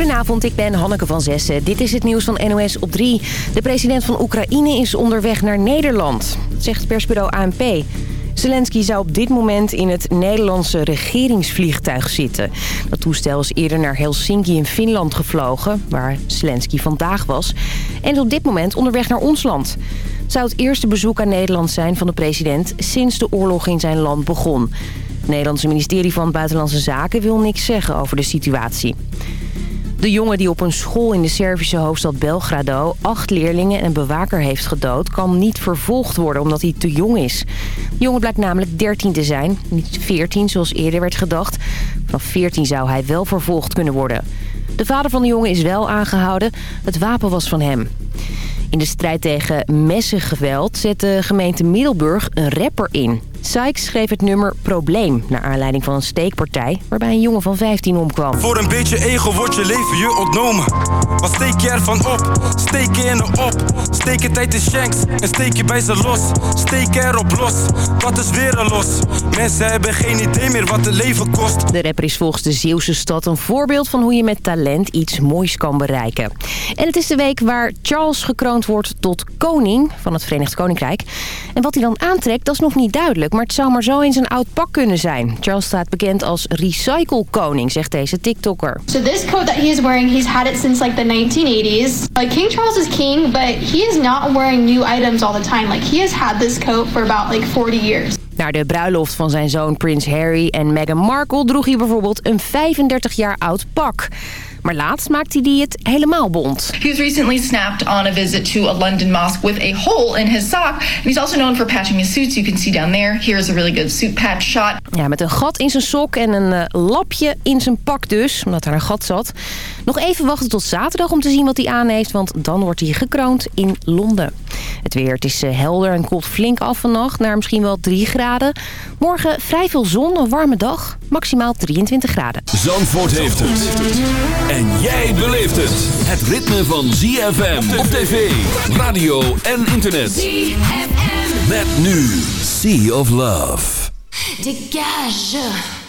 Goedenavond, ik ben Hanneke van Zessen. Dit is het nieuws van NOS op 3. De president van Oekraïne is onderweg naar Nederland, zegt persbureau ANP. Zelensky zou op dit moment in het Nederlandse regeringsvliegtuig zitten. Dat toestel is eerder naar Helsinki in Finland gevlogen, waar Zelensky vandaag was. En is op dit moment onderweg naar ons land. Het zou het eerste bezoek aan Nederland zijn van de president sinds de oorlog in zijn land begon. Het Nederlandse ministerie van Buitenlandse Zaken wil niks zeggen over de situatie. De jongen die op een school in de Servische hoofdstad Belgrado... acht leerlingen en een bewaker heeft gedood... kan niet vervolgd worden omdat hij te jong is. De jongen blijkt namelijk 13 te zijn, niet 14 zoals eerder werd gedacht. Vanaf 14 zou hij wel vervolgd kunnen worden. De vader van de jongen is wel aangehouden. Het wapen was van hem. In de strijd tegen messengeweld zet de gemeente Middelburg een rapper in. Sykes schreef het nummer Probleem... naar aanleiding van een steekpartij waarbij een jongen van 15 omkwam. Voor een beetje ego wordt je leven je ontnomen. Wat steek je ervan op? Steek je in de op. Steek het uit de shanks en steek je bij ze los. Steek erop los, wat is weer een los? Mensen hebben geen idee meer wat het leven kost. De rapper is volgens de Zeeuwse stad een voorbeeld van hoe je met talent iets moois kan bereiken. En het is de week waar Charles gekroond wordt tot koning van het Verenigd Koninkrijk. En wat hij dan aantrekt, dat is nog niet duidelijk maar het zou maar zo eens een oud pak kunnen zijn. Charles staat bekend als recycle-koning, zegt deze TikToker. So this coat that he is wearing, he's had it since like the 1980s. Like King Charles is king, but he is not wearing new items all the time. Like he has had this coat for about like 40 years. Naar de bruiloft van zijn zoon Prins Harry en Meghan Markle droeg hij bijvoorbeeld een 35 jaar oud pak. Maar laatst maakte hij het helemaal bont. He was recently snapped on a visit to a London mosque with a hole in his sock. And he's also known for patching his suits. You can see down there. Here's a really good suit patch shot. Ja, met een gat in zijn sok en een uh, lapje in zijn pak dus, omdat er een gat zat. Nog even wachten tot zaterdag om te zien wat hij aan heeft, want dan wordt hij gekroond in Londen. Het weer, het is uh, helder en koelt flink af vannacht naar misschien wel 3 graden. Morgen vrij veel zon, een warme dag, maximaal 23 graden. Zandvoort heeft het. En jij beleeft het. Het ritme van ZFM op tv, radio en internet. ZFM. Met nu Sea of Love. Dégage.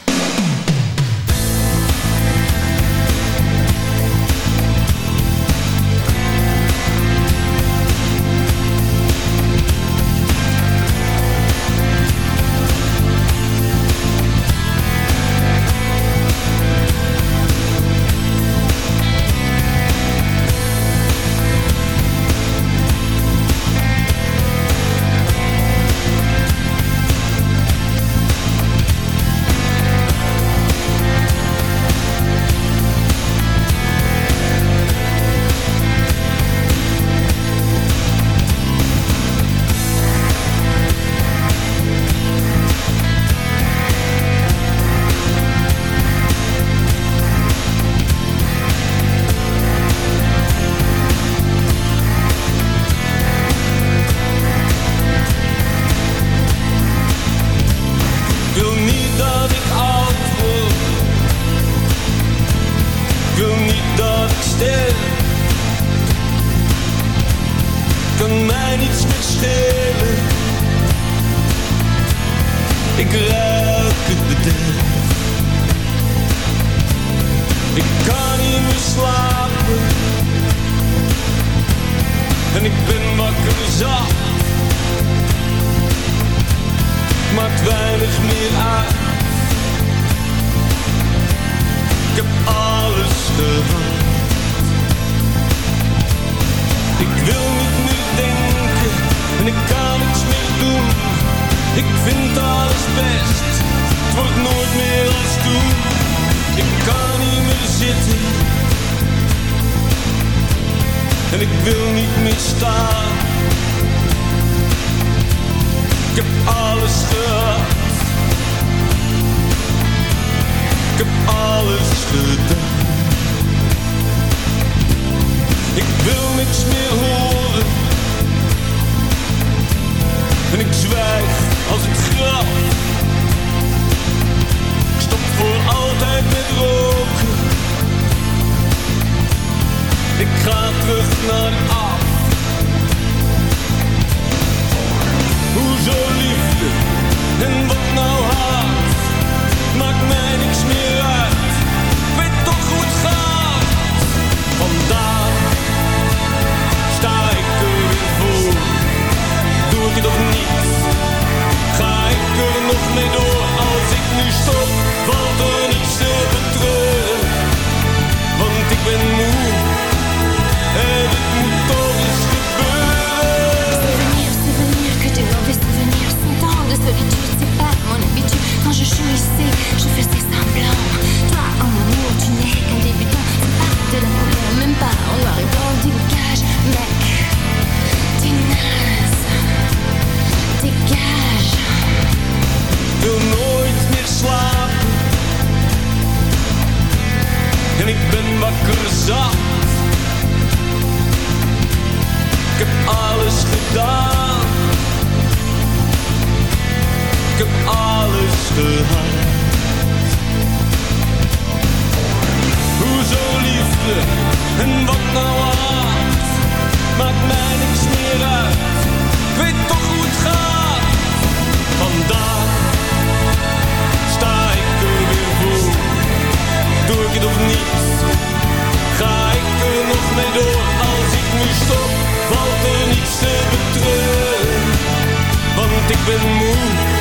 Ik kan niet meer slapen. En ik ben wakker zat. maakt weinig meer uit. Ik heb alles gehad. Ik wil niet meer denken en ik kan niets meer doen. Ik vind alles best, het wordt nooit meer als toen. Ik kan niet meer zitten en ik wil niet meer staan. Ik heb alles gehad. Ik heb alles gedaan. Ik wil niks meer horen. En ik zwijg als ik graf voor altijd met roken. Ik ga terug naar af. Hoezo liefde en wat nou haat? Maakt mij niks meer uit. Weet toch goed het gaat. Vandaag sta ik er weer voor. Doe ik het toch niet? je joue ici, je faisais semblants. Toi, en amour, tu n'es qu'un débutant. C'est pas de la couleur, même pas en noir et blanc Dégage, mec, t'es naze Dégage Ik wil nooit meer slapen. En ik ben wakker zat Ik heb alles gedaan. Ik heb alles gehad. Hoezo liefde en wat nou haat? Maakt mij niks meer uit. Weet toch hoe het gaat. Vandaag sta ik er weer voor. Doe ik het of niet? Ga ik er nog mee door? Als ik nu stop, valt er niets te betreuren. Want ik ben moe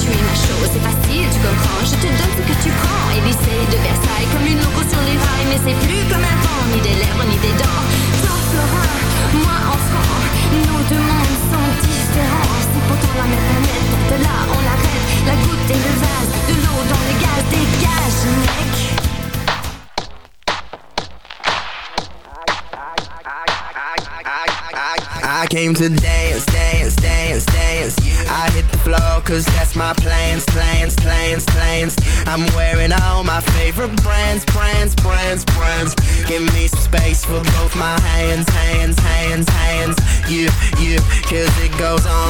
tu es ma chose. C'est facile, tu comprends, je te donne favorite brands, brands, brands, brands. Give me some space for both my hands, hands, hands, hands. Yeah, yeah, cause it goes on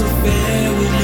affair with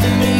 destiny.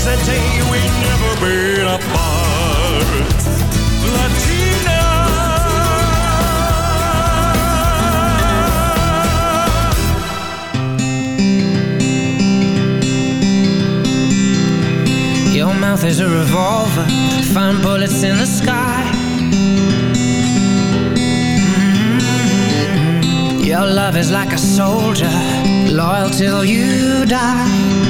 Since that day we've never been apart. Latina. Your mouth is a revolver, find bullets in the sky. Mm. Your love is like a soldier, loyal till you die.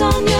on your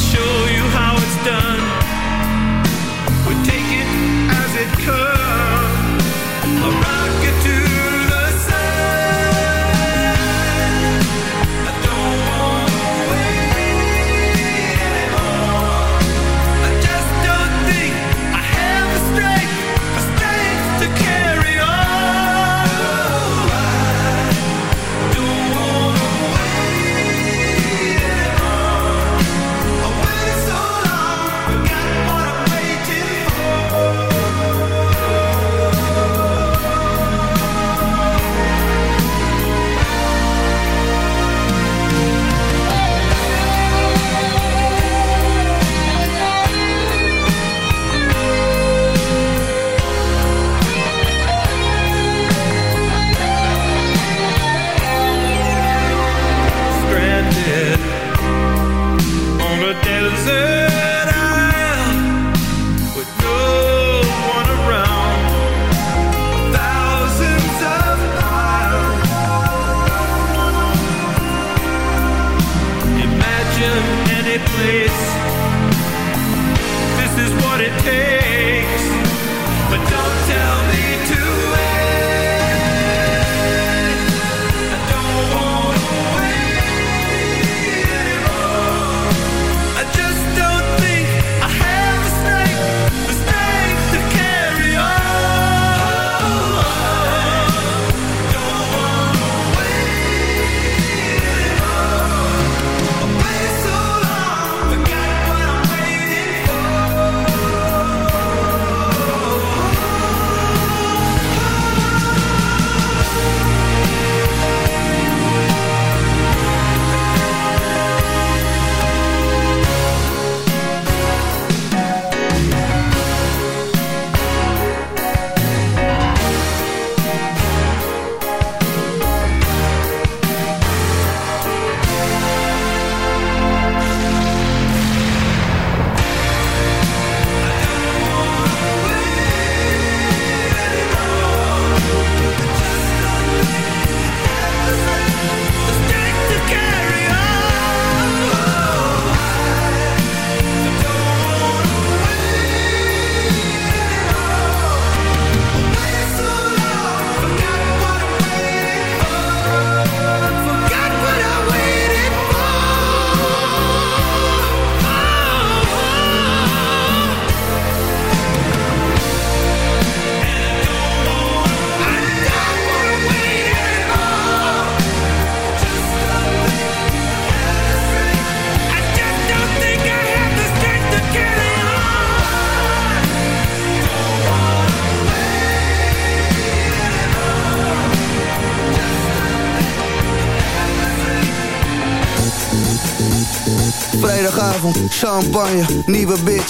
show champagne, nieuwe bitch,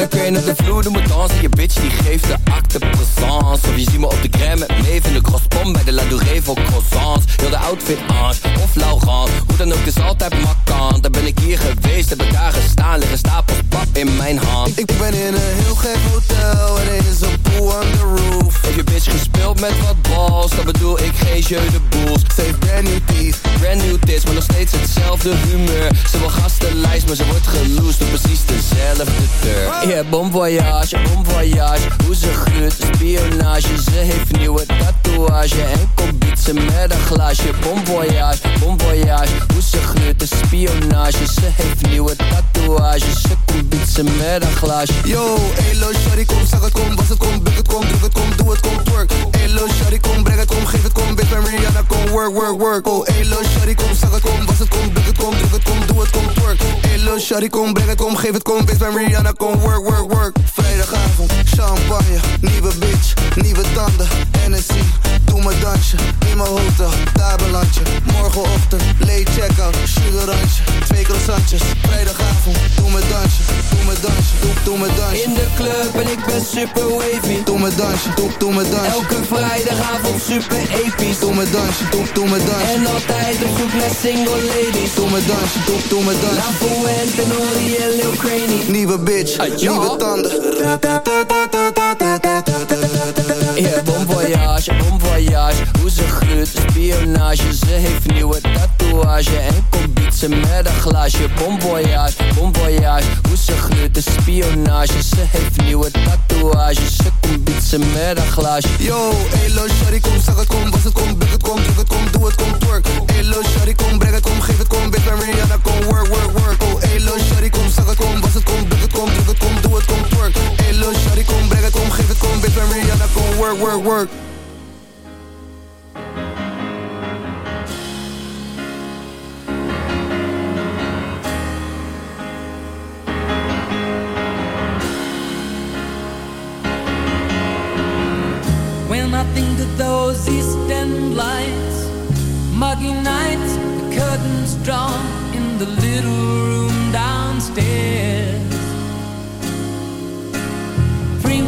Let a crane op de vloer, doe me dansen Je bitch die geeft de acte présence. Of je ziet me op de crème met Maeve in de crosspom Bij de La Douree voor croissants. Heel de outfit Ange of Laurent. Hoe dan ook is altijd makant Daar ben ik hier geweest, heb ik daar gestaan. Liggen stapels pap in mijn hand. Ik ben in een heel gek hotel er is een pool on the roof. Heb je bitch gespeeld met wat balls? Dan bedoel ik geen jeu de boels. Heeft brand new teeth. Brand new tits, maar nog steeds hetzelfde humeur. Ze wil gastenlijst, maar ze wordt geloosd Op precies dezelfde deur Yeah, bon voyage, bon voyage Hoe ze gluurt, spionage Ze heeft nieuwe tatoeage En komt ze met een glaasje Bon voyage, bon voyage Hoe ze gluurt, spionage Ze heeft nieuwe tatoeage Ze komt ze met een glaasje Yo, elo, shawty, kom, zag het, kom, was het, kom, buk het, kom, druk het, kom, doe het, kom, twerk Elo, shawty, kom, breng het, kom, geef het, kom, bitch, ben Rihanna, kom, work, work, work Oh, elo, shawty, kom, zag het, kom, was het, kom, buk het, kom, druk het, kom, doe het, kom, twerk Elo, shawty, kom, breng het, kom, geef het, kom, bitch, ben Rihanna, kom, work, work, work Vrijdagavond, champagne, nieuwe bitch, nieuwe tanden, Hennessy Doe me dansje, in mijn hotel, daar beland je Morgenochtend, late check-out, oranje Twee croissantjes, vrijdagavond, doe me dansje. Doe me dansje, doe, doe me dansje. In de club en ik ben super wavy. Doe me dansje, doe, doe me dansje. Elke vrijdagavond super episch. Doe me dansje, doe, doe me dansje. En altijd op zoek naar single ladies. Doe me dansje, doe, doe me dansje. La Fuente, Nori en Lil Craney Nieuwe bitch, nieuwe tanden. Yeah, bon voyage, bon voyage. Hoe ze gluurt, spionage. Ze heeft nieuwe tatoeage En komt ze met een glaasje. Bon voyage, bon voyage. Hoe ze gluurt, spionage. Ze heeft nieuwe tatoeage. Ze komt ze met een glaasje. Yo, elo, shawty, kom, zag het, kom, was het, kom, buk het, kom, druk het, kom, doe het, kom, twerk. Elo, shawty, kom, breng het, kom, geef het, kom, ben Rihanna, kom, work, work, work. Oh, elo, shawty, kom, Shawty, kom, breng het, kom, kom, Rihanna, kom, work, work, work When I think of those East End lights, muggy nights, the curtains drawn in the little room downstairs.